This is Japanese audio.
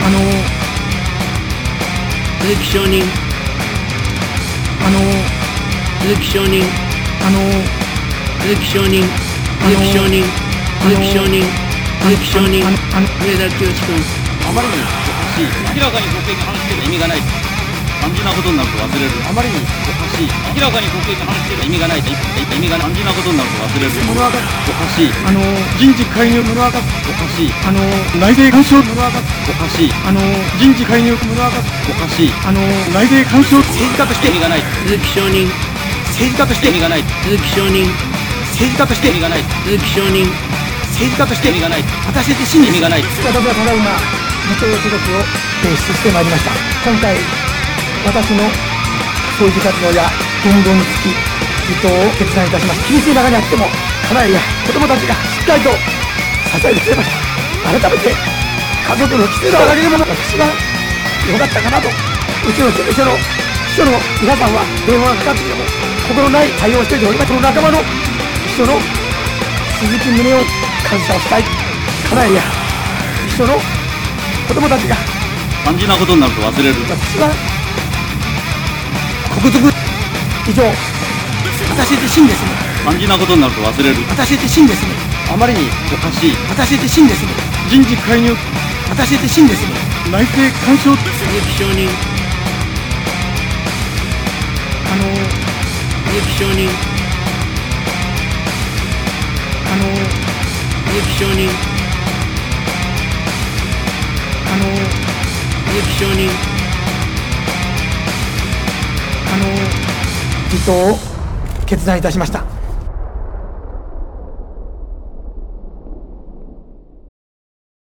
あの。あの。あの。鈴木証人鈴木証人鈴木証人鈴木証人あの。あの。上田清君。あまりにおかしい明らかに国益話してる意味がない肝心なことになると忘れる。あまりにおかしい。明らかに国益話してる意味がない意味がない肝心なことになると忘れる。物分かおかしい。あの人事介入物分かおかしい。あの内政干渉物分かおかしい。あの人事介入物分かおかしい。あの内政干渉政治家として。意味がない。鈴木証人政治家として。意味がない鈴木証人。政治家として。意味がない。鈴木証人。政治家として。意味がない。私で真意味がない。私はただいま議長届を提出してまいりました。今回私の政治活動や言動につき議長を決断いたしました厳しい中にあっても家内や子供たちがしっかりと支えてくれました改めて家族の絆だけでも私が良かったかなとうちの事務所の秘書の皆さんは電話がかかってきても心ない対応をしておりますその仲間の秘書の鈴木宗男感謝をしたい。家内や秘書の子供たちが肝心なことになると忘れる。私は国賊以上。私自身ですね。肝心なことになると忘れる。私自身ですね。あまりにおかしい。私自身ですね。人事介入。私自身ですね。内政干渉。鈴木証人あの。鈴木証人あの。鈴木証人あの。鈴木証人あの離党を決断いたしました。